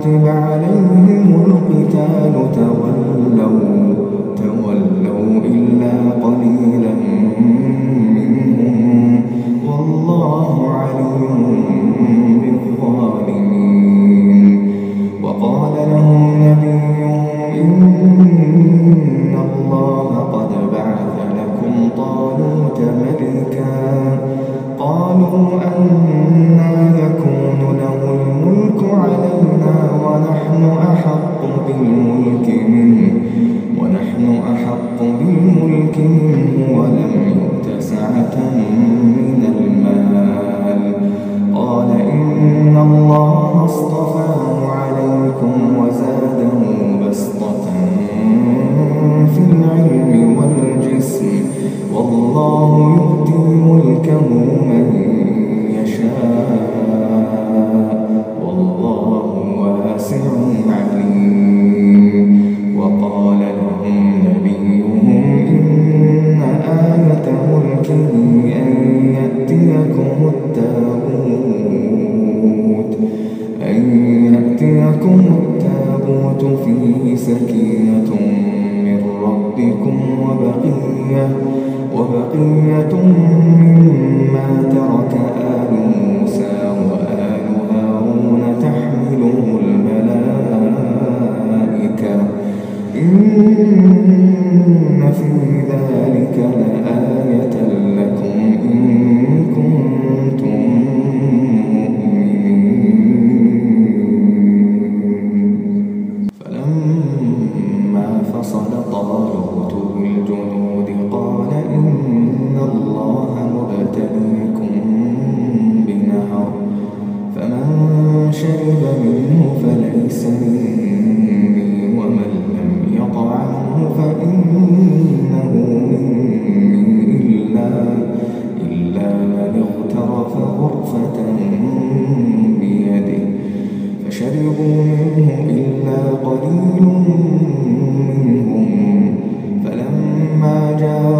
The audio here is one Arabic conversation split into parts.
كتب عليهم أحق بالملك منه ولم يؤت سعة شرب منه فليس مني ومن لم يطعمه فإنه مني إلا, إلا من اغترف غرفة بيده. فشربوا منه إلا قليل منهم. فلما جاءوا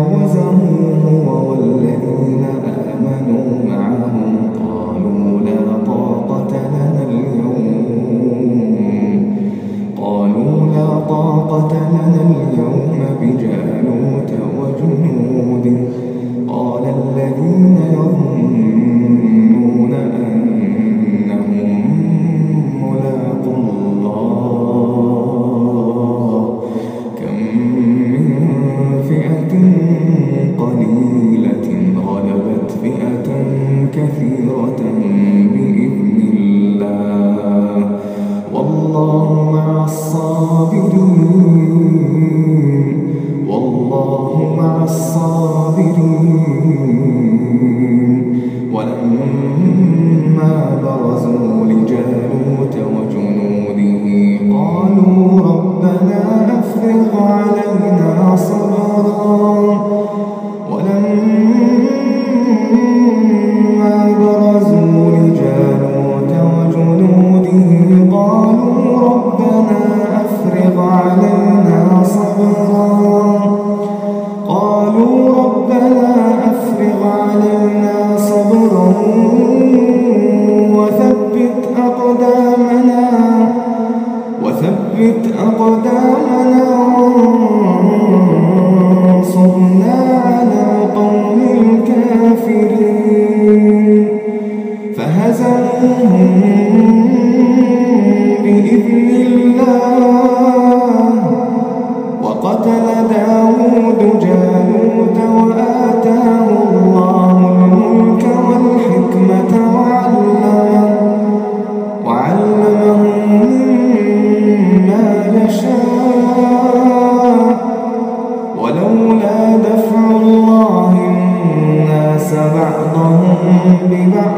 Amen.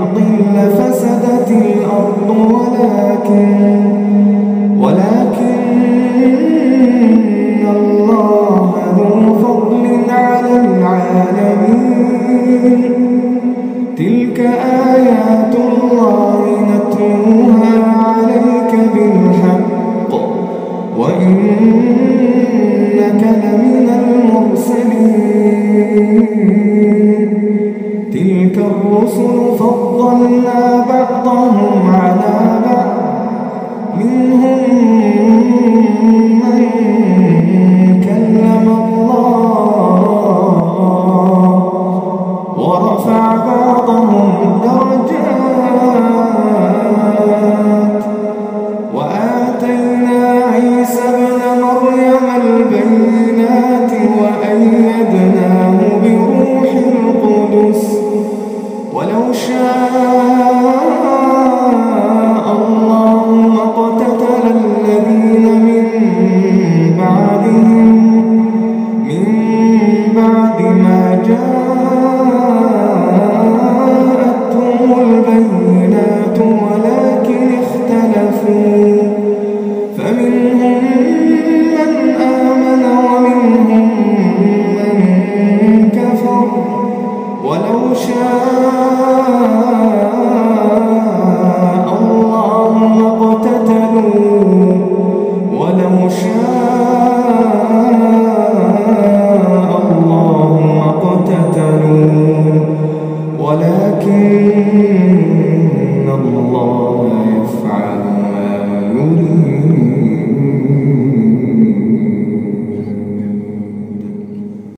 الأرض لفسدت الأرض ولكن ولكن الله ذو فضل على العالمين.